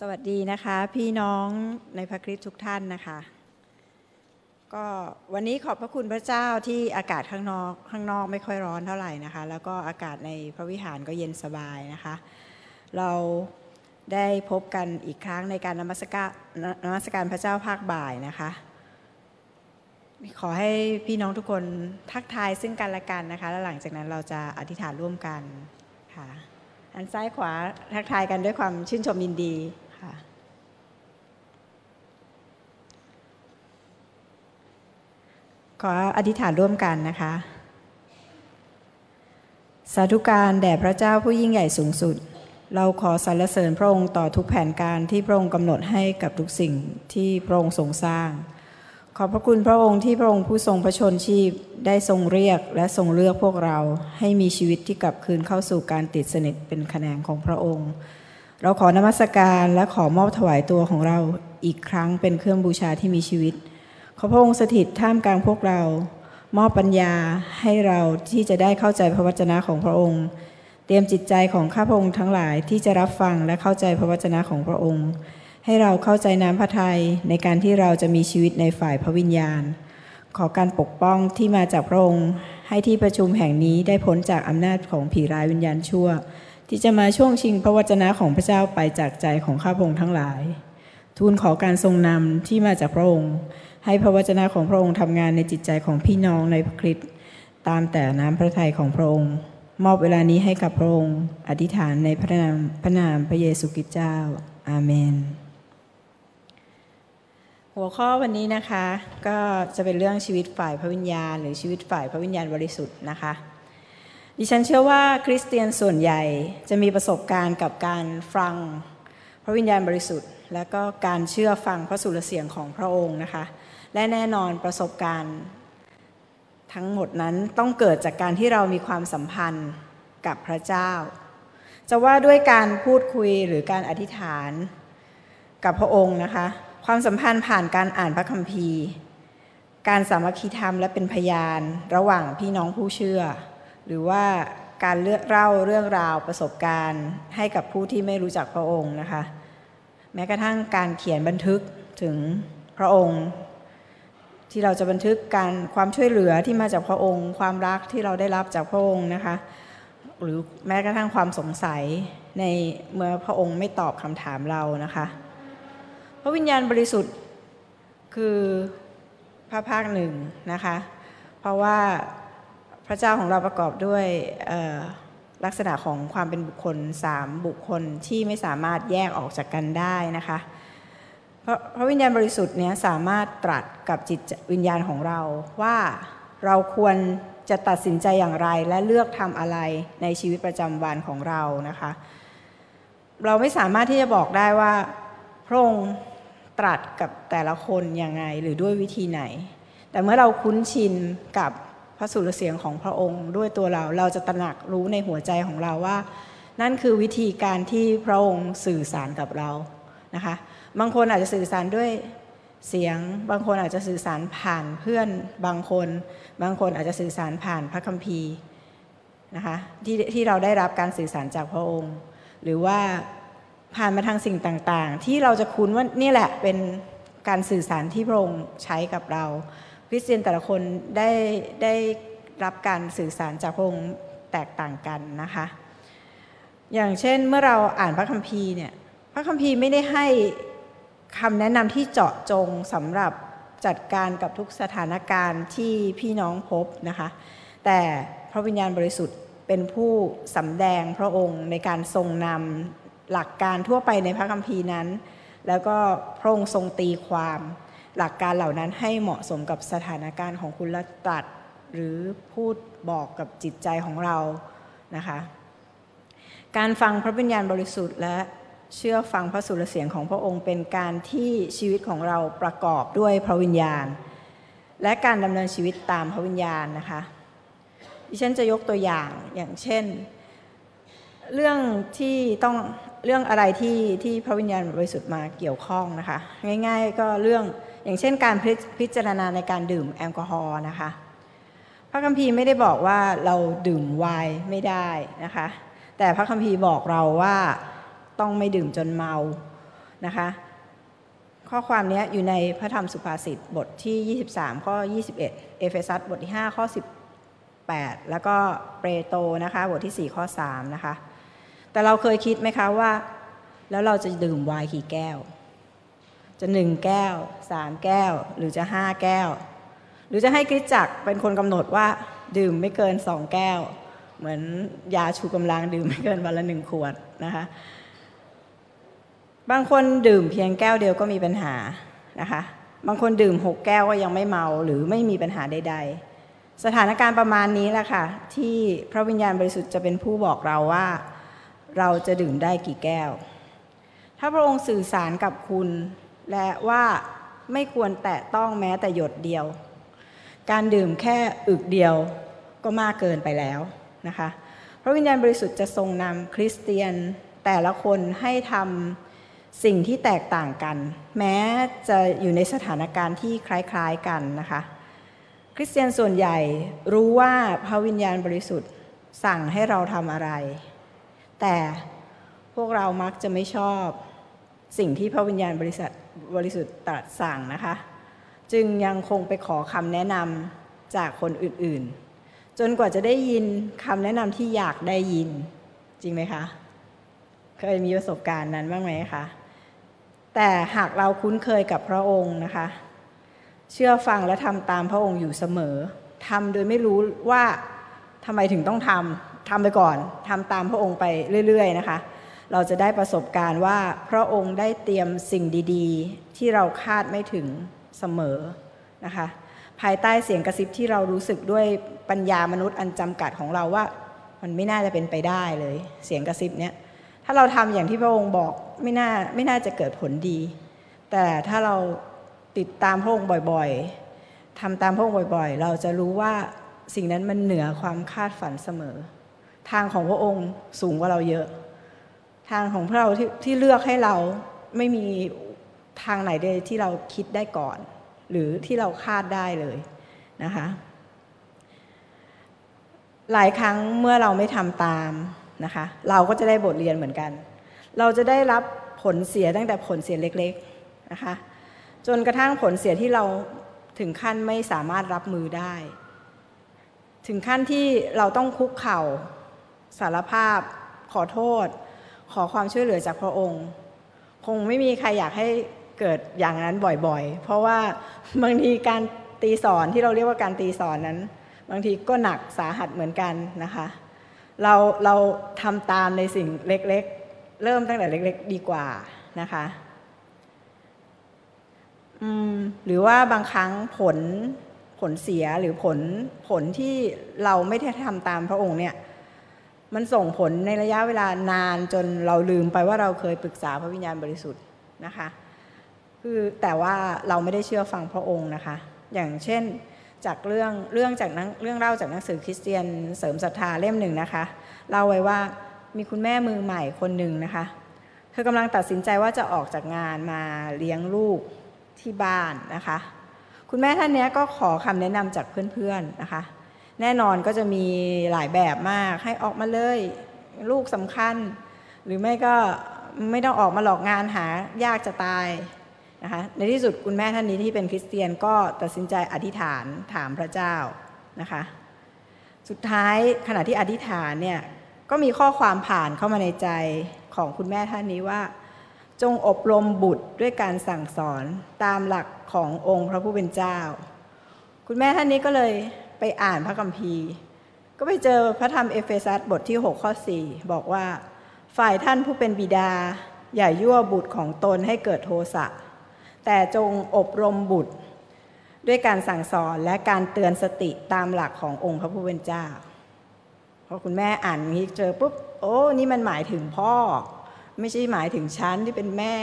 สวัสดีนะคะ พี่น้องในพระคริสต์ทุกท่านนะคะ ก็วันนี้ขอบพระคุณพระเจ้าที่อากาศข้างนอกข้างนอกไม่ค่อยร้อนเท่าไหร่นะคะ แล้วก็อากาศในพระวิหารก็เย็นสบายนะคะ เราได้พบกันอีกครั้งในการนมัสการนมัสการพระเจ้าภาคบ่ายนะคะ ขอให้พี่น้องทุกคนทักทายซึ่งกันและกันนะคะ แล้วหลังจากนั้นเราจะอธิษฐานร่วมกันค่ะอันซ้ายขวาทักทายกันด้วยความชื่นชมยินดีค่ะ ขออธิษฐานร่วมกันนะคะ สาธุการแด่พระเจ้าผู้ยิ่งใหญ่สูงสุด เราขอสรรเสริญพระองค์ต่อทุกแผนการที่พระองค์กำหนดให้กับทุกสิ่งที่พระองค์ทรงสร้าง ขอพระคุณพระองค์ที่พระองค์ผู้ทรงพระชนชีพได้ทรงเรียกและทรงเลือกพวกเรา ให้มีชีวิตที่กลับคืนเข้าสู่การติดสนิทเป็นแขนงของพระองค์ เราขอนมัสการและขอมอบถวายตัวของเราอีกครั้งเป็นเครื่องบูชาที่มีชีวิต ขอพระองค์สถิตท่ามกลางพวกเรา มอบปัญญาให้เราที่จะได้เข้าใจพระวจนะของพระองค์ เตรียมจิตใจของข้าพระองค์ทั้งหลายที่จะรับฟังและเข้าใจพระวจนะของพระองค์ ให้เราเข้าใจน้ำพระทัยในการที่เราจะมีชีวิตในฝ่ายพระวิญญาณ ขอการปกป้องที่มาจากพระองค์ ให้ที่ประชุมแห่งนี้ได้พ้นจากอำนาจของผีร้ายวิญญาณชั่ว ที่จะมาช่วงชิงพระวจนะของพระเจ้าไปจากใจของข้าพระองค์ทั้งหลาย ทูลขอการทรงนำที่มาจากพระองค์ ให้พระวจนะของพระองค์ทำงานในจิตใจของพี่น้องในพระคริสต์ตามแต่น้ำพระทัยของพระองค์ มอบเวลานี้ให้กับพระองค์ อธิษฐานในพระนามพระนามพระเยซูคริสต์เจ้า อาเมน หัวข้อวันนี้นะคะก็จะเป็นเรื่องชีวิตฝ่ายพระวิญญาณ หรือชีวิตฝ่ายพระวิญญาณบริสุทธิ์นะคะดิฉันเชื่อว่าคริสเตียนส่วนใหญ่จะมีประสบการณ์กับการฟังพระวิญญาณบริสุทธิ์ และก็การเชื่อฟังพระสุรเสียงของพระองค์นะคะ และแน่นอนประสบการณ์ ทั้งหมดนั้นต้องเกิดจากการที่เรามีความสัมพันธ์กับพระเจ้า จะว่าด้วยการพูดคุยหรือการอธิษฐานกับพระองค์นะคะ ความสัมพันธ์ผ่านการอ่านพระคัมภีร์ การสามัคคีธรรมและเป็นพยานระหว่างพี่น้องผู้เชื่อ หรือว่าการเลือกเล่าเรื่องราวประสบการณ์ ให้กับผู้ที่ไม่รู้จักพระองค์นะคะ แม้กระทั่งการเขียนบันทึกถึงพระองค์ ที่เราจะบันทึกการความช่วยเหลือที่มาจากพระองค์ ความรักที่เราได้รับจากพระองค์นะคะ หรือแม้กระทั่งความสงสัยในเมื่อพระองค์ไม่ตอบคำถามเรานะคะ พระวิญญาณบริสุทธิ์คือพระภาคหนึ่งนะคะ เพราะว่าพระเจ้าของเราประกอบด้วยลักษณะของความเป็นบุคคลสามบุคคลที่ไม่สามารถแยกออกจากกันได้นะคะ พระพระวิญญาณบริสุทธิ์เนี้ยสามารถตรัสกับจิตวิญญาณของเราว่าเราควรจะตัดสินใจอย่างไรและเลือกทำอะไรในชีวิตประจำวันของเรานะคะ เราไม่สามารถที่จะบอกได้ว่า พระองค์ตรัสกับแต่ละคนยังไงหรือด้วยวิธีไหน แต่เมื่อเราคุ้นชินกับพระสุรเสียงของพระองค์ด้วยตัวเราเราจะตระหนักรู้ในหัวใจของเราว่า นั่นคือวิธีการที่พระองค์สื่อสารกับเรานะคะ บางคนอาจจะสื่อสารด้วยเสียง บางคนอาจจะสื่อสารผ่านเพื่อนบางคน บางคนอาจจะสื่อสารผ่านพระคัมภีร์นะคะที่ที่เราได้รับการสื่อสารจากพระองค์ หรือว่าผ่านมาทางสิ่งต่างๆ ที่เราจะคุ้นว่านี่แหละเป็นการสื่อสารที่พระองค์ใช้กับเราคริสเตียนแต่ละคนได้ได้รับการสื่อสารจากพระองค์แตกต่างกันนะคะ อย่างเช่นเมื่อเราอ่านพระคัมภีร์เนี่ยพระคัมภีร์ไม่ได้ให้ คำแนะนำที่เจาะจงสำหรับจัดการกับทุกสถานการณ์ที่พี่น้องพบนะคะ แต่พระวิญญาณบริสุทธิ์เป็นผู้สำแดงพระองค์ในการทรงนำหลักการทั่วไปในพระคัมภีร์นั้น แล้วก็พระองค์ทรงตีความ หลักการเหล่านั้นให้เหมาะสมกับสถานการณ์ของคุณละตัด หรือพูดบอกกับจิตใจของเรานะคะ การฟังพระวิญญาณบริสุทธิ์และ เชื่อฟังพระสุรเสียงของพระองค์ เป็นการที่ชีวิตของเราประกอบด้วยพระวิญญาณ และการดำเนินชีวิตตามพระวิญญาณนะคะ ดิฉันจะยกตัวอย่างอย่างเช่น เรื่องที่ต้องเรื่องอะไรที่ที่พระวิญญาณบริสุทธิ์มาเกี่ยวข้องนะคะ ง่าย ๆ ก็เรื่องอย่างเช่นการพิจารณาในการดื่มแอลกอฮอล์นะคะ พระคัมภีร์ไม่ได้บอกว่าเราดื่มไวน์ไม่ได้นะคะ แต่พระคัมภีร์บอกเราว่า ต้องไม่ดื่มจนเมานะคะข้อความนี้อยู่ในพระธรรมสุภาษิตบทที่ 23 ข้อ 21 เอเฟซัสบทที่ 5 ข้อ 18 แล้วก็เปโตนะคะบทที่ 4 ข้อ 3 นะคะ แต่เราเคยคิดไหมคะว่า แล้วเราจะดื่มไวน์กี่แก้ว จะหนึ่งแก้วสามแก้ว หรือจะห้าแก้ว หรือจะให้คริสจักรเป็นคนกำหนดว่าดื่มไม่เกินสองแก้ว เหมือนยาชูกำลังดื่มไม่เกินวันละหนึ่งขวดนะคะ บางคนดื่มเพียงแก้วเดียวก็มีปัญหานะคะ บางคนดื่มหกแก้วก็ยังไม่เมาหรือไม่มีปัญหาใด ๆ สถานการณ์ประมาณนี้แหละค่ะ ที่พระวิญญาณบริสุทธิ์จะเป็นผู้บอกเราว่า เราจะดื่มได้กี่แก้ว ถ้าพระองค์สื่อสารกับคุณ และว่าไม่ควรแตะต้องแม้แต่หยดเดียว การดื่มแค่อึกเดียวก็มากเกินไปแล้วนะคะ พระวิญญาณบริสุทธิ์จะทรงนำคริสเตียนแต่ละคนให้ทำ สิ่งที่แตกต่างกัน แม้จะอยู่ในสถานการณ์ที่คล้ายๆกันนะคะ คริสเตียนส่วนใหญ่รู้ว่าพระวิญญาณบริสุทธิ์สั่งให้เราทำอะไร แต่พวกเรามักจะไม่ชอบสิ่งที่พระวิญญาณบริสุทธิ์บริสุทธิ์ตรัสสั่งนะคะ จึงยังคงไปขอคำแนะนำจากคนอื่นๆ จนกว่าจะได้ยินคำแนะนำที่อยากได้ยินจริงไหมคะ เคยมีประสบการณ์นั้นบ้างไหมคะ แต่หากเราคุ้นเคยกับพระองค์นะคะ เชื่อฟังและทำตามพระองค์อยู่เสมอทำโดยไม่รู้ว่าทำไมถึงต้องทำทำไปก่อนทำตามพระองค์ไปเรื่อย ๆ นะคะ เราจะได้ประสบการณ์ว่าพระองค์ได้เตรียมสิ่งดี ๆ ที่เราคาดไม่ถึงเสมอนะคะ ภายใต้เสียงกระซิบที่เรารู้สึกด้วยปัญญามนุษย์อันจำกัดของเราว่า มันไม่น่าจะเป็นไปได้เลย เสียงกระซิบเนี้ยถ้าเราทำอย่างที่พระองค์บอก ไม่น่าไม่น่าจะเกิดผลดี แต่ถ้าเราติดตามพระองค์บ่อยๆทำตามพระองค์บ่อยๆ เราจะรู้ว่าสิ่งนั้นมันเหนือความคาดฝันเสมอ ทางของพระองค์สูงกว่าเราเยอะ ทางของพระเราที่ที่เลือกให้เราไม่มีทางไหนเลยที่เราคิดได้ก่อน หรือที่เราคาดได้เลยนะคะหลายครั้งเมื่อเราไม่ทำตามนะคะ เราก็จะได้บทเรียนเหมือนกัน เราจะได้รับผลเสียตั้งแต่ผลเสียเล็กๆนะคะจนกระทั่งผลเสียที่เราถึงขั้นไม่สามารถรับมือได้ ถึงขั้นที่เราต้องคุกเข่าสารภาพ ขอโทษ ขอความช่วยเหลือจากพระองค์ คงไม่มีใครอยากให้เกิดอย่างนั้นบ่อยๆ เพราะว่าบางทีการตีสอนที่เราเรียกว่าการตีสอนนั้น บางทีก็หนักสาหัสเหมือนกันนะคะ เราเราทำตามในสิ่งเล็กๆ เริ่มตั้งแต่เล็ก ๆ ดีกว่านะคะหรือว่าบางครั้งผลผลเสียหรือผลผลที่เราไม่ได้ทำตามพระองค์เนี่ย มันส่งผลในระยะเวลานานจนเราลืมไปว่าเราเคยปรึกษาพระวิญญาณบริสุทธิ์นะคะ คือแต่ว่าเราไม่ได้เชื่อฟังพระองค์นะคะ อย่างเช่นจากเรื่องเรื่องจากนังเรื่องเล่าจากหนังสือคริสเตียนเสริมศรัทธาเล่มหนึ่งนะคะเล่าไว้ว่า มีคุณแม่มือใหม่คนหนึ่งนะคะ เธอกำลังตัดสินใจว่าจะออกจากงานมาเลี้ยงลูกที่บ้านนะคะ คุณแม่ท่านนี้ก็ขอคำแนะนำจากเพื่อนๆนะคะ แน่นอนก็จะมีหลายแบบมากให้ออกมาเลยลูกสำคัญ หรือไม่ก็ไม่ต้องออกมาหลอกงานหายากจะตายนะคะในที่สุดคุณแม่ท่านนี้ที่เป็นคริสเตียนก็ตัดสินใจอธิษฐานถามพระเจ้านะคะ สุดท้ายขณะที่อธิษฐานเนี่ย ก็มีข้อความผ่านเข้ามาในใจของคุณแม่ท่านนี้ว่า จงอบรมบุตรด้วยการสั่งสอนตามหลักขององค์พระผู้เป็นเจ้า คุณแม่ท่านนี้ก็เลยไปอ่านพระคัมภีร์ ก็ไปเจอพระธรรมเอเฟซัสบทที่ 6 ข้อ 4 บอกว่า ฝ่ายท่านผู้เป็นบิดา อย่ายั่วบุตรของตนให้เกิดโทสะแต่จงอบรมบุตรด้วยการสั่งสอนและการเตือนสติตามหลักขององค์พระผู้เป็นเจ้า อคุณแม่อ่านนี้เจอปุ๊บโอ้นี่มันหมายถึงพ่อ ไม่ใช่หมายถึงฉันที่เป็นแม่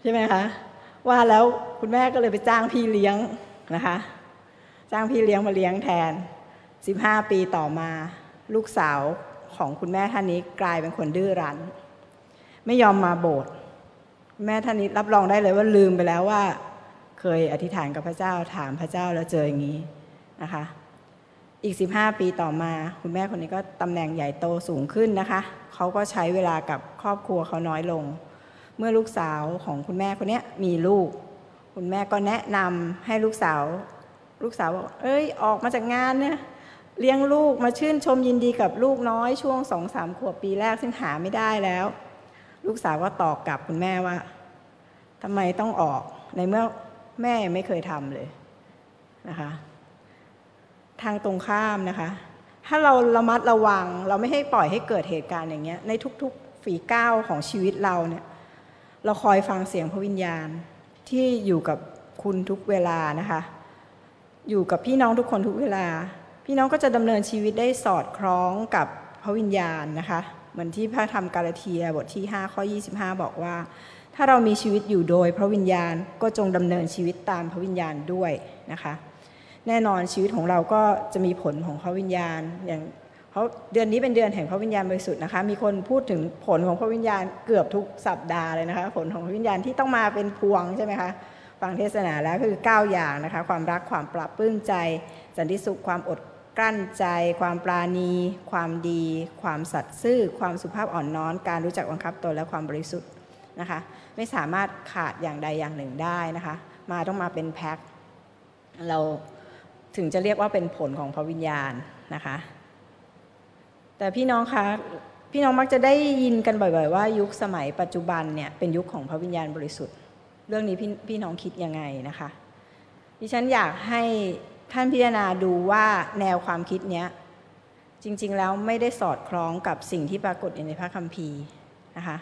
ใช่ไหมคะว่าแล้วคุณแม่ก็เลยไปจ้างพี่เลี้ยงนะคะ จ้างพี่เลี้ยงมาเลี้ยงแทน 15 ปีต่อมา ลูกสาวของคุณแม่ท่านนี้กลายเป็นคนดื้อรั้น ไม่ยอมมาโบสถ์แม่ท่านนี้รับรองได้เลยว่าลืมไปแล้วว่า เคยอธิษฐานกับพระเจ้าถามพระเจ้าแล้วเจออย่างนี้นะคะ อีก 15 ปีต่อมา คุณแม่คนนี้ก็ตำแหน่งใหญ่โตสูงขึ้นนะคะเขาก็ใช้เวลากับครอบครัวเขาน้อยลง เมื่อลูกสาวของคุณแม่คนนี้มีลูก คุณแม่ก็แนะนำให้ลูกสาว ลูกสาวบอกเอ้ยออกมาจากงานเนี่ยเลี้ยงลูกมาชื่นชมยินดีกับลูกน้อยช่วงสองสามขวบปีแรกซึ่งหาไม่ได้แล้ว ลูกสาวก็ตอบกลับคุณแม่ว่าทำไมต้องออกในเมื่อแม่ไม่เคยทำเลยนะคะ ทางตรงข้ามนะคะ ถ้าเราระมัดระวัง เราไม่ให้ปล่อยให้เกิดเหตุการณ์อย่างเงี้ยในทุกๆฝีก้าวของชีวิตเราเนี่ยเราคอยฟังเสียงพระวิญญาณที่อยู่กับคุณทุกเวลานะคะ อยู่กับพี่น้องทุกคนทุกเวลา พี่น้องก็จะดำเนินชีวิตได้สอดคล้องกับพระวิญญาณนะคะเหมือนที่พระธรรมกาลเทียบทที่ 5 ข้อ 25 บอกว่า ถ้าเรามีชีวิตอยู่โดยพระวิญญาณก็จงดำเนินชีวิตตามพระวิญญาณด้วยนะคะ แน่นอนชีวิตของเราก็จะมีผลของพระวิญญาณอย่างเพราะเดือนนี้เป็นเดือนแห่งพระวิญญาณบริสุทธิ์นะคะ มีคนพูดถึงผลของพระวิญญาณเกือบทุกสัปดาห์เลยนะคะ ผลของพระวิญญาณที่ต้องมาเป็นพวงใช่ไหมคะฟังเทศนาแล้วคือ 9 อย่างนะคะ ความรักความปรับปลื้มใจ สันติสุขความอดกลั้นใจ ความปราณี ความดี ความสัตย์ซื่อ ความสุภาพอ่อนน้อมการรู้จักบังคับตนและความบริสุทธิ์นะคะ ไม่สามารถขาดอย่างใดอย่างหนึ่งได้นะคะ มาต้องมาเป็นแพ็คเรา ถึงจะเรียกว่าเป็นผลของพระวิญญาณนะคะ แต่พี่น้องคะพี่น้องมักจะได้ยินกันบ่อย ๆ ว่ายุคสมัยปัจจุบันเนี่ยเป็นยุคของพระวิญญาณบริสุทธิ์ เรื่องนี้พี่พี่น้องคิดยังไงนะคะดิฉันอยากให้ท่านพิจารณาดูว่าแนวความคิดเนี้ยจริง ๆ แล้วไม่ได้สอดคล้องกับสิ่งที่ปรากฏอยู่ในพระคัมภีร์นะคะ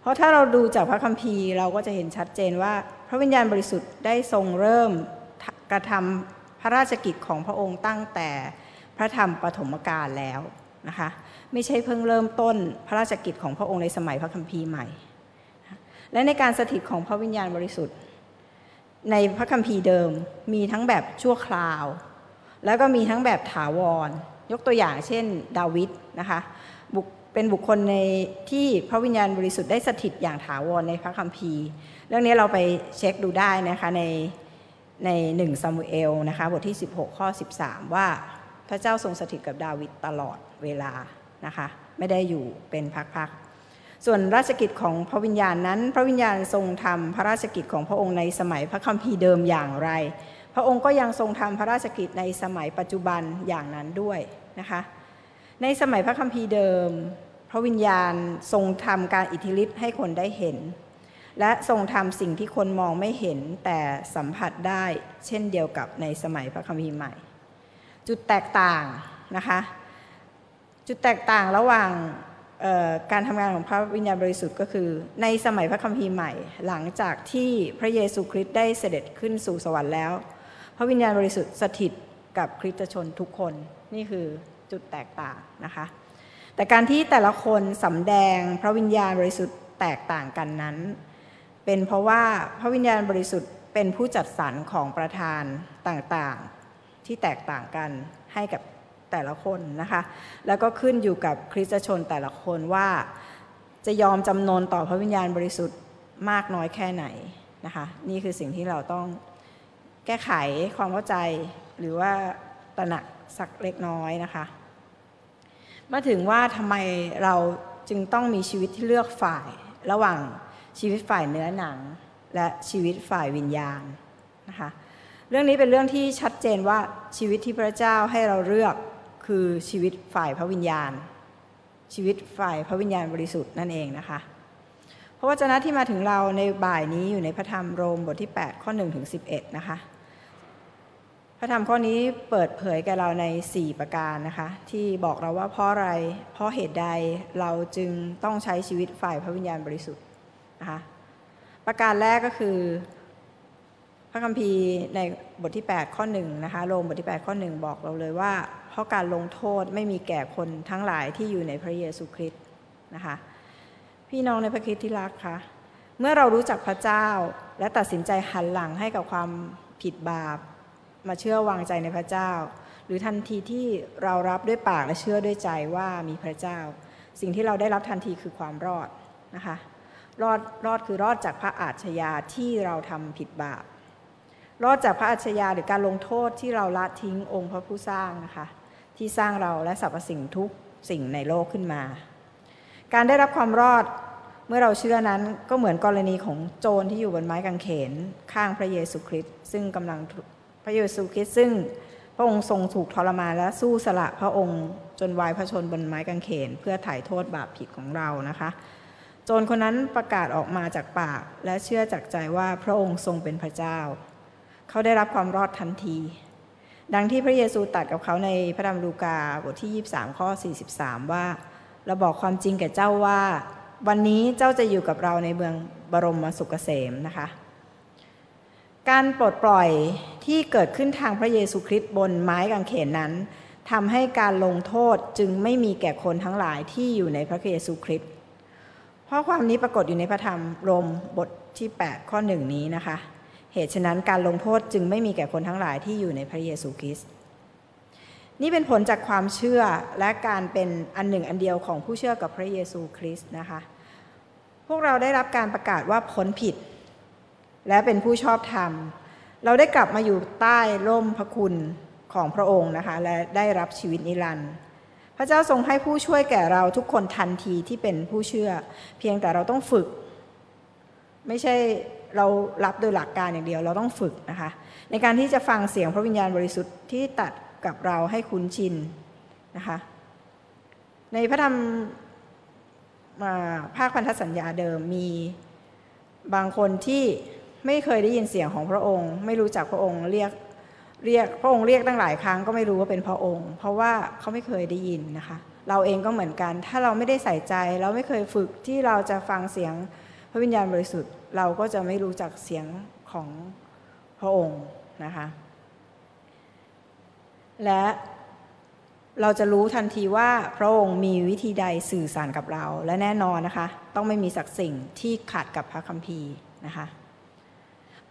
เพราะถ้าเราดูจากพระคัมภีร์เราก็จะเห็นชัดเจนว่า พระวิญญาณบริสุทธิ์ได้ทรงเริ่มกระทำพ ระราชกิจของพระองค์ตั้งแต่พระธรรมปฐมกาลแล้วนะคะไม่ใช่เพิ่งเริ่มต้นพระราชกิจของพระองค์ในสมัยพระคัมภีร์ใหม่ และในการสถิตของพระวิญญาณบริสุทธิ์ ในพระคัมภีร์เดิมมีทั้งแบบชั่วคราว แล้วก็มีทั้งแบบถาวร ยกตัวอย่างเช่นดาวิดนะคะเป็นบุคคลในที่พระวิญญาณบริสุทธิ์ได้สถิตอย่างถาวรในพระคัมภีร์ เรื่องนี้เราไปเช็คดูได้นะคะใน ในหนึ่งซามูเอลนะคะบทที่ 16 ข้อ 13 ว่าพระเจ้าทรงสถิตกับดาวิดตลอดเวลานะคะไม่ได้อยู่เป็นพักๆส่วนราชกิจของพระวิญญาณนั้น พระวิญญาณทรงทำพระราชกิจของพระองค์ในสมัยพระคัมภีร์เดิมอย่างไร พระองค์ก็ยังทรงทำพระราชกิจในสมัยปัจจุบันอย่างนั้นด้วยนะคะในสมัยพระคัมภีร์เดิม พระวิญญาณทรงทำการอิทธิฤทธิ์ให้คนได้เห็น และทรงทำสิ่งที่คนมองไม่เห็นแต่สัมผัสได้เช่นเดียวกับในสมัยพระคัมภีร์ใหม่ จุดแตกต่างนะคะ จุดแตกต่างระหว่างการทำงานของพระวิญญาณบริสุทธิ์ก็คือ ในสมัยพระคัมภีร์ใหม่ หลังจากที่พระเยซูคริสต์ได้เสด็จขึ้นสู่สวรรค์แล้ว พระวิญญาณบริสุทธิ์สถิตกับคริสตชนทุกคนนี่คือจุดแตกต่างนะคะ แต่การที่แต่ละคนสำแดงพระวิญญาณบริสุทธิ์แตกต่างกันนั้น เป็นเพราะว่าพระวิญญาณบริสุทธิ์เป็นผู้จัดสรรของประธานต่างๆ ที่แตกต่างกันให้กับแต่ละคนนะคะ แล้วก็ขึ้นอยู่กับคริสตชนแต่ละคนว่าจะยอมจำนนต่อพระวิญญาณบริสุทธิ์มากน้อยแค่ไหนนะคะ นี่คือสิ่งที่เราต้องแก้ไขความเข้าใจหรือว่าตระหนักสักเล็กน้อยนะคะ มาถึงว่าทำไมเราจึงต้องมีชีวิตที่เลือกฝ่ายระหว่าง ชีวิตฝ่ายเนื้อหนัง และชีวิตฝ่ายวิญญาณนะคะเรื่องนี้เป็นเรื่องที่ชัดเจนว่าชีวิตที่พระเจ้าให้เราเลือกคือชีวิตฝ่ายพระวิญญาณ ชีวิตฝ่ายพระวิญญาณบริสุทธิ์นั่นเองนะคะพระวจนะที่มาถึงเราในบ่ายนี้อยู่ในพระธรรมโรมบทที่ 8 ข้อ1ถึง11 นะคะ พระธรรมข้อนี้เปิดเผยแก่เราใน 4 ประการนะคะ ที่บอกเราว่าเพราะอะไร เพราะเหตุใดเราจึงต้องใช้ชีวิตฝ่ายพระวิญญาณบริสุทธิ์ นะคะประการแรกก็คือ พระคัมภีร์ในบทที่ 8 ข้อ1นะคะโรมบทที่ 8 ข้อ1บอกเราเลยว่า เพราะการลงโทษไม่มีแก่คนทั้งหลายที่อยู่ในพระเยซูคริสต์นะคะพี่น้องในพระคิดที่รักคะเมื่อเรารู้จักพระเจ้าและตัดสินใจหันหลังให้กับความผิดบาป มาเชื่อวางใจในพระเจ้า หรือทันทีที่เรารับด้วยปากและเชื่อด้วยใจว่ามีพระเจ้า สิ่งที่เราได้รับทันทีคือความรอดนะคะ รอดรอดคือรอดจากพระอาชญาที่เราทำผิดบาป รอดจากพระอาชญาหรือการลงโทษที่เราละทิ้งองค์พระผู้สร้างนะคะ ที่สร้างเราและสรรพสิ่งทุกสิ่งในโลกขึ้นมา การได้รับความรอดเมื่อเราเชื่อนั้นก็เหมือนกรณีของโจรที่อยู่บนไม้กางเขนข้างพระเยซูคริสต์ซึ่งกำลังพระเยซูคริสต์ซึ่งพระองค์ทรงถูกทรมานและสู้สละพระองค์จนวายพระชนบนไม้กางเขน เพื่อถ่ายโทษบาปผิดของเรานะคะ จรคนนั้นประกาศออกมาจากปาก และเชื่อจากใจว่าพระองค์ทรงเป็นพระเจ้า เขาได้รับความรอดทันที ดังที่พระเยซูตรัสกับเขาในพระธรรมลูกาบทที่ 23 ข้อ 43 ว่า เราบอกความจริงแก่เจ้าว่า วันนี้เจ้าจะอยู่กับเราในเมืองบรมสุขเกษมนะคะ การปลดปล่อยที่เกิดขึ้นทางพระเยซูคริสต์บนไม้กางเขนนั้นทำให้การลงโทษจึงไม่มีแก่คนทั้งหลายที่อยู่ในพระเยซูคริสต์ เพราะความนี้ปรากฏอยู่ในพระธรรมรมบทที่ 8 ข้อหนึ่งนี้นะคะ เหตุฉะนั้นการลงโทษจึงไม่มีแก่คนทั้งหลายที่อยู่ในพระเยซูคริสต์นี่เป็นผลจากความเชื่อและการเป็นอันหนึ่งอันเดียวของผู้เชื่อกับพระเยซูคริสต์นะคะ พวกเราได้รับการประกาศว่าพ้นผิด และเป็นผู้ชอบธรรม เราได้กลับมาอยู่ใต้ร่มพระคุณของพระองค์นะคะ และได้รับชีวิตนิรันดร์ พระเจ้าทรงให้ผู้ช่วยแก่เราทุกคนทันทีที่เป็นผู้เชื่อ เพียงแต่เราต้องฝึก ไม่ใช่เรารับโดยหลักการอย่างเดียวเราต้องฝึกนะคะ ในการที่จะฟังเสียงพระวิญญาณบริสุทธิ์ที่ตัดกับเราให้คุ้นชินนะคะ ในพระธรรมภาคพันธสัญญาเดิมมีบางคนที่ไม่เคยได้ยินเสียงของพระองค์ ไม่รู้จักพระองค์เรียก เรียกพระองค์เรียกตั้งหลายครั้งก็ไม่รู้ว่าเป็นพระองค์ เพราะว่าเขาไม่เคยได้ยินนะคะ เราเองก็เหมือนกัน ถ้าเราไม่ได้ใส่ใจ เราไม่เคยฝึกที่เราจะฟังเสียงพระวิญญาณบริสุทธิ์ เราก็จะไม่รู้จักเสียงของพระองค์นะคะ และเราจะรู้ทันทีว่าพระองค์มีวิธีใดสื่อสารกับเรา และแน่นอนนะคะ ต้องไม่มีสักสิ่งที่ขัดกับพระคัมภีร์นะคะ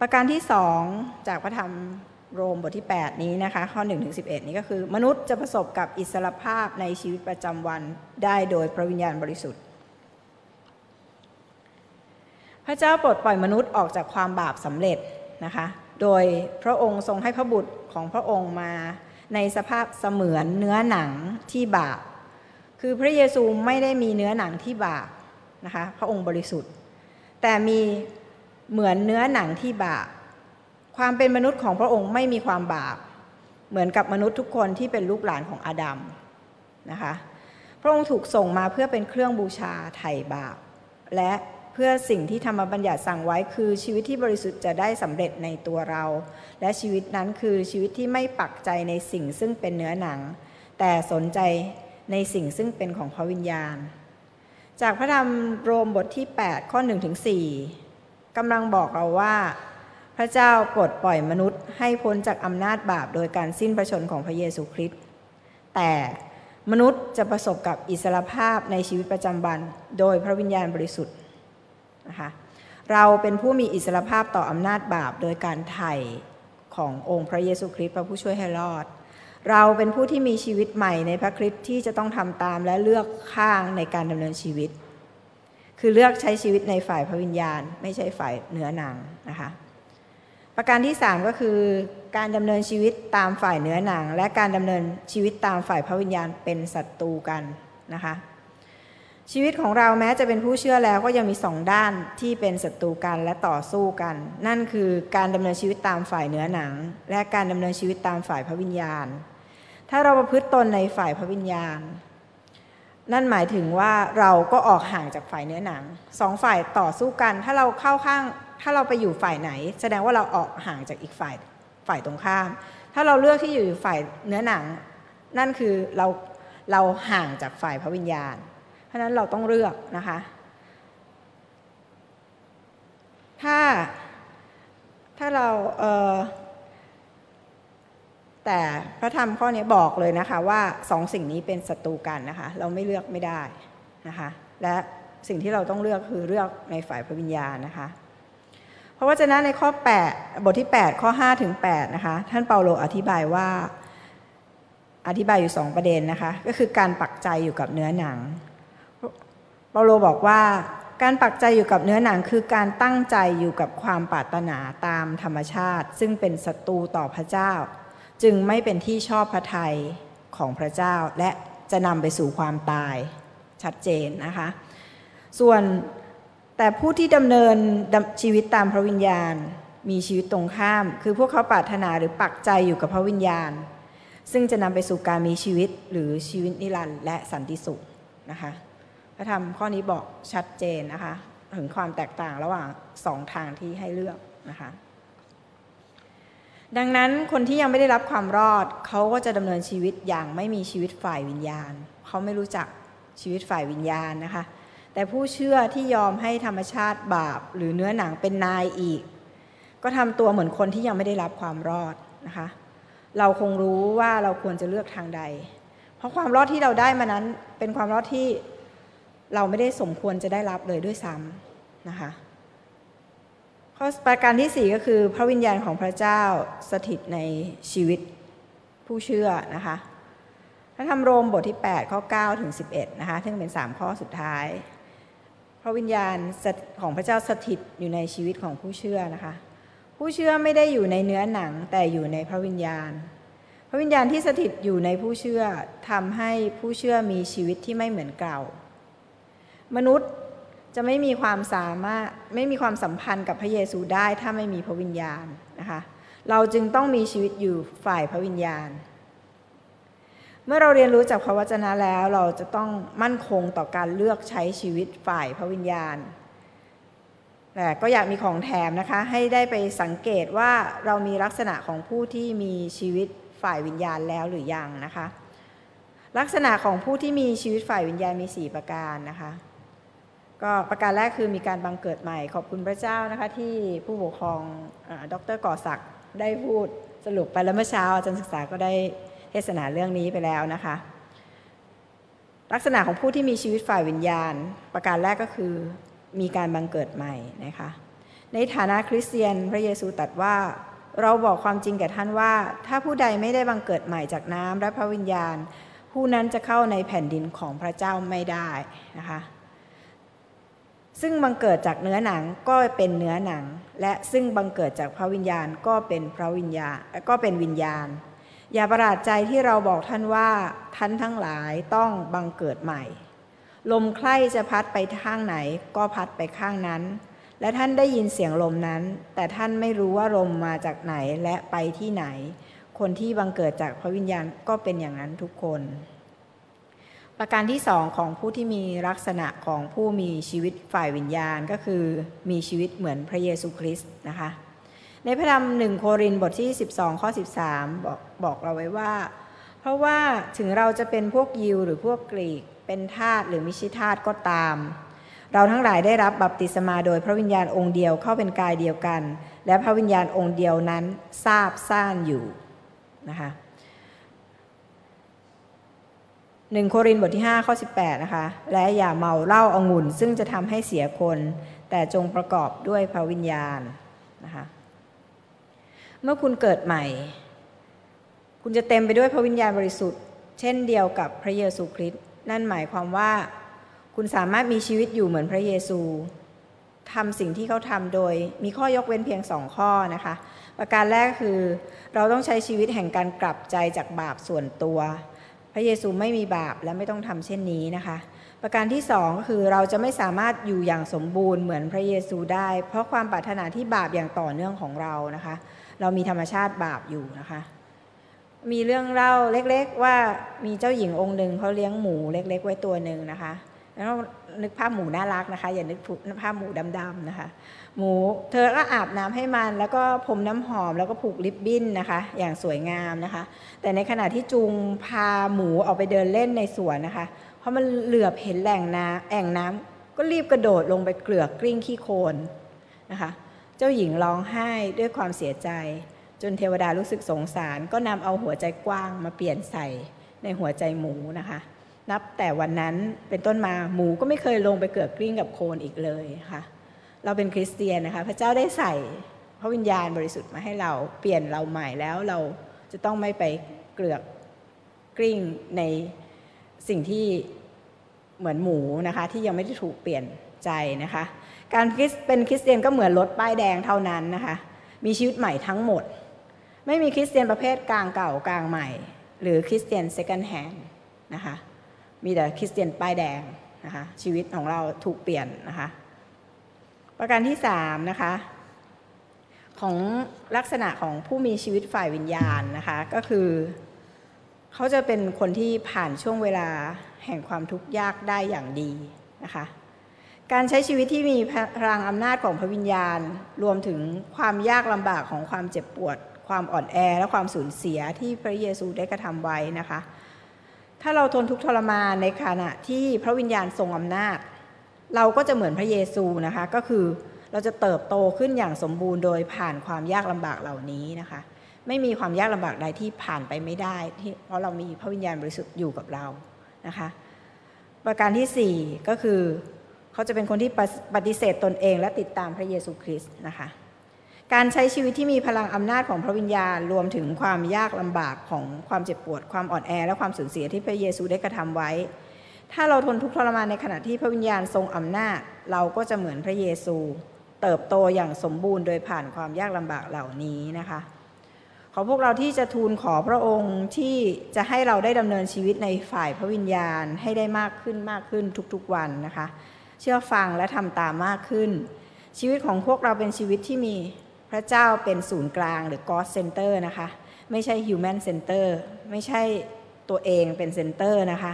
ประการที่สองจากพระธรรม โรมบทที่ 8 นี้นะคะ ข้อ1ถึง11 นี้ก็คือ มนุษย์จะประสบกับอิสรภาพในชีวิตประจำวันได้โดยพระวิญญาณบริสุทธิ์ พระเจ้าปลดปล่อยมนุษย์ออกจากความบาปสำเร็จนะคะ โดยพระองค์ทรงให้พระบุตรของพระองค์มาในสภาพเสมือนเนื้อหนังที่บาป คือพระเยซูไม่ได้มีเนื้อหนังที่บาปนะคะ พระองค์บริสุทธิ์ แต่มีเหมือนเนื้อหนังที่บาป ความเป็นมนุษย์ของพระองค์ไม่มีความบาป เหมือนกับมนุษย์ทุกคนที่เป็นลูกหลานของอาดัมนะคะพระองค์ถูกส่งมาเพื่อเป็นเครื่องบูชาไถ่บาป และเพื่อสิ่งที่ธรรมบัญญัติสั่งไว้คือชีวิตที่บริสุทธิ์จะได้สำเร็จในตัวเรา และชีวิตนั้นคือชีวิตที่ไม่ปักใจในสิ่งซึ่งเป็นเนื้อหนัง แต่สนใจในสิ่งซึ่งเป็นของพระวิญญาณ จากพระธรรมโรมบทที่ 8 ข้อ1ถึง4กำลังบอกเราว่า พระเจ้าปลดปล่อยมนุษย์ให้พ้นจากอำนาจบาปโดยการสิ้นพระชนของพระเยซูคริสต์แต่มนุษย์จะประสบกับอิสรภาพในชีวิตประจำวัน โดยพระวิญญาณบริสุทธิ์นะคะเราเป็นผู้มีอิสรภาพต่ออำนาจบาปโดยการไถ่ขององค์พระเยซูคริสต์พระผู้ช่วยให้รอด เราเป็นผู้ที่มีชีวิตใหม่ในพระคริสต์ที่จะต้องทำตามและเลือกข้างในการดำเนินชีวิต คือเลือกใช้ชีวิตในฝ่ายพระวิญญาณ ไม่ใช่ฝ่ายเนื้อหนังนะคะ ประการที่ 3 ก็คือการดำเนินชีวิตตามฝ่ายเนื้อหนัง และการดำเนินชีวิตตามฝ่ายพระวิญญาณเป็นศัตรูกันนะคะ ชีวิตของเราแม้จะเป็นผู้เชื่อแล้วก็ยังมีสองด้านที่เป็นศัตรูกันและต่อสู้กัน นั่นคือการดำเนินชีวิตตามฝ่ายเนื้อหนัง และการดำเนินชีวิตตามฝ่ายพระวิญญาณ ถ้าเราประพฤติตนในฝ่ายพระวิญญาณ นั่นหมายถึงว่าเราก็ออกห่างจากฝ่ายเนื้อหนังสองฝ่ายต่อสู้กัน ถ้าเราเข้าข้าง ถ้าเราไปอยู่ฝ่ายไหน แสดงว่าเราออกห่างจากอีกฝ่ายฝ่ายตรงข้าม ถ้าเราเลือกที่อยู่ฝ่ายเนื้อหนัง นั่นคือเราเราห่างจากฝ่ายพระวิญญาณ เพราะนั้นเราต้องเลือกนะคะ ถ้าถ้าเราเแต่พระธรรมข้อนี้บอกเลยนะคะว่าสองสิ่งนี้เป็นศัตรูกันนะคะ เราไม่เลือกไม่ได้นะคะ และสิ่งที่เราต้องเลือกคือเลือกในฝ่ายพระวิญญาณนะคะ เพราะว่าจะนั้นในข้อ 8 บทที่ 8 ข้อ5ถึง8นะคะท่านเปาโลอธิบายว่าอธิบายอยู่สองประเด็นนะคะก็คือการปักใจอยู่กับเนื้อหนัง เปาโลบอกว่าการปักใจอยู่กับเนื้อหนังคือการตั้งใจอยู่กับความปรารถนาตามธรรมชาติ ซึ่งเป็นศัตรูต่อพระเจ้า จึงไม่เป็นที่ชอบพระทัยของพระเจ้าและจะนำไปสู่ความตายชัดเจนนะคะ ส่วน แต่ผู้ที่ดำเนินชีวิตตามพระวิญญาณ มีชีวิตตรงข้าม คือพวกเขาปรารถนาหรือปักใจอยู่กับพระวิญญาณ ซึ่งจะนำไปสู่การมีชีวิตหรือชีวิตนิรันดร์และสันติสุขนะคะพระธรรมข้อนี้บอกชัดเจนนะคะ ถึงความแตกต่างระหว่างสองทางที่ให้เลือกนะคะดังนั้นคนที่ยังไม่ได้รับความรอดเขาก็จะดำเนินชีวิตอย่างไม่มีชีวิตฝ่ายวิญญาณ เขาไม่รู้จักชีวิตฝ่ายวิญญาณนะคะ แต่ผู้เชื่อที่ยอมให้ธรรมชาติบาป หรือเนื้อหนังเป็นนายอีก ก็ทำตัวเหมือนคนที่ยังไม่ได้รับความรอดนะคะ เราคงรู้ว่าเราควรจะเลือกทางใด เพราะความรอดที่เราได้มานั้นเป็นความรอดที่เราไม่ได้สมควรจะได้รับเลยด้วยซ้ำนะคะข้อประการที่สี่ก็คือพระวิญญาณของพระเจ้าสถิตในชีวิตผู้เชื่อนะคะพระธรรมโรมบทที่ 8 ข้อ 9 ถึง 11 นะคะซึ่งเป็น 3 ข้อสุดท้าย ระวิญญาณของพระเจ้าสถิตอยู่ในชีวิตของผู้เชื่อนะคะ ผู้เชื่อไม่ได้อยู่ในเนื้อหนังแต่อยู่ในพระวิญญาณ พระวิญญาณที่สถิตอยู่ในผู้เชื่อทำให้ผู้เชื่อมีชีวิตที่ไม่เหมือนเก่า มนุษย์จะไม่มีความสามารถไม่มีความสัมพันธ์กับพระเยซูได้ถ้าไม่มีพระวิญญาณนะคะ เราจึงต้องมีชีวิตอยู่ฝ่ายพระวิญญาณ เมื่อเราเรียนรู้จากพระวจนะแล้ว เราจะต้องมั่นคงต่อการเลือกใช้ชีวิตฝ่ายพระวิญญาณแต่ก็อยากมีของแถมนะคะ ให้ได้ไปสังเกตว่าเรามีลักษณะของผู้ที่มีชีวิตฝ่ายวิญญาณแล้วหรือยังนะคะ ลักษณะของผู้ที่มีชีวิตฝ่ายวิญญาณมี 4 ประการนะคะ ก็ประการแรกคือมีการบังเกิดใหม่ ขอบคุณพระเจ้านะคะที่ผู้ปกครองดรก่อศักดิ์ได้พูดสรุปไปแล้วเมื่อเช้าอาจารย์ศึกษาก็ได้ ทศนาเรื่องนี้ไปแล้วนะคะ ลักษณะของผู้ที่มีชีวิตฝ่ายวิญญาณ ประการแรกก็คือมีการบังเกิดใหม่นะคะในฐานะคริสเตียนพระเยซูตรัสว่าเราบอกความจริงแก่ท่านว่า ถ้าผู้ใดไม่ได้บังเกิดใหม่จากน้ำและพระวิญญาณ ผู้นั้นจะเข้าในแผ่นดินของพระเจ้าไม่ได้นะคะซึ่งบังเกิดจากเนื้อหนังก็เป็นเนื้อหนัง และซึ่งบังเกิดจากพระวิญญาณก็เป็นพระวิญญาณก็เป็นวิญญาณ อย่าประหลาดใจที่เราบอกท่านว่าท่านทั้งหลายต้องบังเกิดใหม่ ลมใคร่จะพัดไปข้างไหนก็พัดไปข้างนั้น และท่านได้ยินเสียงลมนั้น แต่ท่านไม่รู้ว่าลมมาจากไหนและไปที่ไหน คนที่บังเกิดจากพระวิญญาณก็เป็นอย่างนั้นทุกคน ประการที่สองของผู้ที่มีลักษณะของผู้มีชีวิตฝ่ายวิญญาณก็คือมีชีวิตเหมือนพระเยซูคริสต์นะคะ ในพระธรรมหนึ่งโครินบทที่ 12 ข้อ 13 บอกบอกเราไว้ว่า เพราะว่าถึงเราจะเป็นพวกยิวหรือพวกกรีก เป็นทาสหรือมิชิทาสก็ตาม เราทั้งหลายได้รับบัพติศมาโดยพระวิญญาณองค์เดียวเข้าเป็นกายเดียวกัน และพระวิญญาณองค์เดียวนั้นทราบซ่านอยู่นะคะหนึ่งโครินบทที่ 5 ข้อ 18 นะคะ และอย่าเมาเหล้าอางุ่น ซึ่งจะทำให้เสียคน แต่จงประกอบด้วยพระวิญญาณนะคะ เมื่อคุณเกิดใหม่ คุณจะเต็มไปด้วยพระวิญญาณบริสุทธิ์ เช่นเดียวกับพระเยซูคริสต์นั่นหมายความว่า คุณสามารถมีชีวิตอยู่เหมือนพระเยซูทำสิ่งที่เขาทำโดย มีข้อยกเว้นเพียงสองข้อนะคะ ประการแรกคือเราต้องใช้ชีวิตแห่งการกลับใจจากบาปส่วนตัว พระเยซูไม่มีบาปและไม่ต้องทำเช่นนี้นะคะ ประการที่สองก็คือเราจะไม่สามารถอยู่อย่างสมบูรณ์เหมือนพระเยซูได้ เพราะความปรารถนาที่บาปอย่างต่อเนื่องของเรานะคะ เรามีธรรมชาติบาปอยู่นะคะ มีเรื่องเล่าเล็ก ๆ ว่ามีเจ้าหญิงองค์หนึ่งเขาเลี้ยงหมูเล็ก ๆ ไว้ตัวหนึ่งนะคะ แล้วนึกภาพหมูน่ารักนะคะ อย่านึกภาพหมูดำๆนะคะ หมูเธอก็อาบน้ำให้มัน แล้วก็พรมน้ำหอมแล้วก็ผูกริบบิ้นนะคะ อย่างสวยงามนะคะ แต่ในขณะที่จูงพาหมูออกไปเดินเล่นในสวนนะคะ เพราะมันเหลือบเห็นแหล่งน้ำแอ่งน้ำก็รีบกระโดดลงไปเกลือกกลิ้งขี้โคลนนะคะ เจ้าหญิงร้องไห้ด้วยความเสียใจ จนเทวดารู้สึกสงสาร ก็นำเอาหัวใจกว้างมาเปลี่ยนใส่ในหัวใจหมูนะคะ นับแต่วันนั้นเป็นต้นมาหมูก็ไม่เคยลงไปเกลือกกลิ้งกับโคลนอีกเลยค่ะ เราเป็นคริสเตียนนะคะ พระเจ้าได้ใส่พระวิญญาณบริสุทธิ์มาให้เราเปลี่ยนเราใหม่แล้วเราจะต้องไม่ไปเกลือกกลิ้งในสิ่งที่เหมือนหมูนะคะ ที่ยังไม่ได้ถูกเปลี่ยนใจนะคะ การคริสเป็นคริสเตียนก็เหมือนรถป้ายแดงเท่านั้นนะคะ มีชีวิตใหม่ทั้งหมด ไม่มีคริสเตียนประเภทกลางเก่ากลางใหม่ หรือคริสเตียน second hand นะคะ มีแต่คริสเตียนป้ายแดงนะคะ ชีวิตของเราถูกเปลี่ยนนะคะ ประการที่สามนะคะของลักษณะของผู้มีชีวิตฝ่ายวิญญาณนะคะก็คือเขาจะเป็นคนที่ผ่านช่วงเวลาแห่งความทุกข์ยากได้อย่างดีนะคะ การใช้ชีวิตที่มีพลังอำนาจของพระวิญญาณ รวมถึงความยากลำบากของความเจ็บปวด ความอ่อนแอและความสูญเสียที่พระเยซูได้กระทำไว้นะคะ ถ้าเราทนทุกข์ทรมานในขณะที่พระวิญญาณทรงอำนาจ เราก็จะเหมือนพระเยซูนะคะ ก็คือเราจะเติบโตขึ้นอย่างสมบูรณ์โดยผ่านความยากลำบากเหล่านี้นะคะ ไม่มีความยากลำบากใดที่ผ่านไปไม่ได้ที่เพราะเรามีพระวิญญาณบริสุทธิ์อยู่กับเรานะคะ ประการที่สี่ก็คือ เขาจะเป็นคนที่ปฏิเสธตนเอง และติดตามพระเยซูคริสต์นะคะการใช้ชีวิตที่มีพลังอำนาจของพระวิญญาณรวมถึงความยากลำบากของความเจ็บปวด ความอ่อนแอ และความสูญเสียที่พระเยซูได้กระทำไว้ ถ้าเราทนทุกข์ทรมานในขณะที่พระวิญญาณทรงอำนาจ เราก็จะเหมือนพระเยซู เติบโตอย่างสมบูรณ์โดยผ่านความยากลำบากเหล่านี้นะคะขอพวกเราที่จะทูลขอพระองค์ที่จะให้เราได้ดำเนินชีวิตในฝ่ายพระวิญญาณให้ได้มากขึ้นมากขึ้นทุกๆวันนะคะ เชื่อฟังและทำตามมากขึ้น ชีวิตของพวกเราเป็นชีวิตที่มีพระเจ้าเป็นศูนย์กลางหรือ God Center นะคะ ไม่ใช่ Human Center ไม่ใช่ตัวเองเป็นเซนเตอร์นะคะ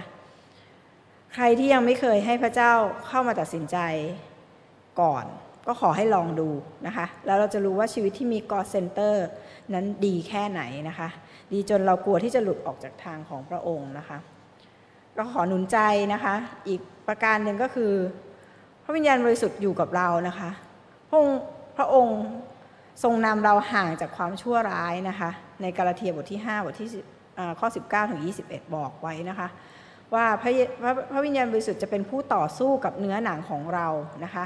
ใครที่ยังไม่เคยให้พระเจ้าเข้ามาตัดสินใจก่อน ก็ขอให้ลองดูนะคะ แล้วเราจะรู้ว่าชีวิตที่มี God Center นั้นดีแค่ไหนนะคะ ดีจนเรากลัวที่จะหลุดออกจากทางของพระองค์นะคะก็ขอหนุนใจนะคะ อีกประการหนึ่งก็คือ พระวิญญาณบริสุทธิ์อยู่กับเรานะคะพระองค์พระองค์ทรงนำเราห่างจากความชั่วร้ายนะคะ ในกาลาเทียบทที่5บทที่ข้อ 19ถึง21 บอกไว้นะคะ ว่าพระพระวิญญาณบริสุทธิ์จะเป็นผู้ต่อสู้กับเนื้อหนังของเรานะคะ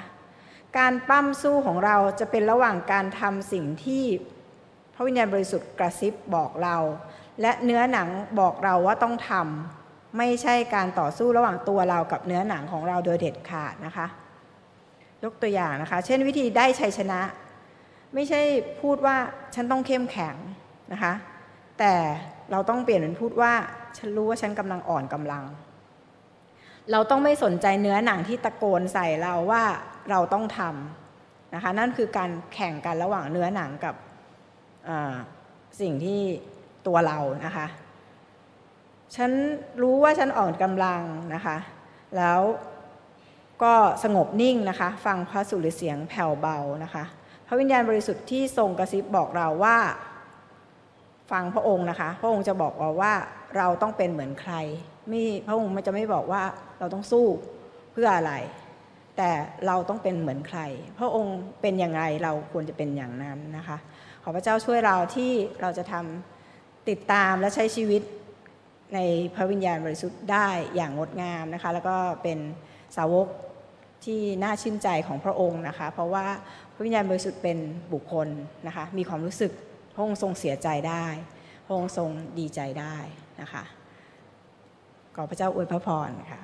การปั้มสู้ของเราจะเป็นระหว่างการทำสิ่งที่พระวิญญาณบริสุทธิ์กระซิบบอกเรา และเนื้อหนังบอกเราว่าต้องทำไม่ใช่การต่อสู้ระหว่างตัวเรากับเนื้อหนังของเราโดยเด็ดขาดนะคะ ยกตัวอย่างนะคะ เช่นวิธีได้ชัยชนะ ไม่ใช่พูดว่าฉันต้องเข้มแข็งนะคะ แต่เราต้องเปลี่ยนเป็นพูดว่า ฉันรู้ว่าฉันกำลังอ่อนกำลัง เราต้องไม่สนใจเนื้อหนังที่ตะโกนใส่เราว่าเราต้องทำนะคะ นั่นคือการแข่งกันระหว่างเนื้อหนังกับสิ่งที่ตัวเรานะคะ ฉันรู้ว่าฉันอ่อนกำลังนะคะ แล้ว ก็สงบนิ่งนะคะ ฟังพระสุรเสียงแผ่วเบานะคะ พระวิญญาณบริสุทธิ์ที่ทรงกระซิบบอกเราว่า ฟังพระองค์นะคะ พระองค์จะบอกเราว่าเราต้องเป็นเหมือนใครไม่พระองค์มันจะไม่บอกว่าเราต้องสู้เพื่ออะไร แต่เราต้องเป็นเหมือนใคร พระองค์เป็นอย่างไรเราควรจะเป็นอย่างนั้นนะคะ ขอพระเจ้าช่วยเราที่เราจะทำติดตามและใช้ชีวิตในพระวิญญาณบริสุทธิ์ได้อย่างงดงามนะคะ แล้วก็เป็น สาวกที่น่าชื่นใจของพระองค์นะคะ เพราะว่าพระวิญญาณบริสุทธิ์เป็นบุคคลนะคะ มีความรู้สึกพระองค์ทรงเสียใจได้ พระองค์ทรงดีใจได้นะคะ ขอพระเจ้าอวยพระพรค่ะ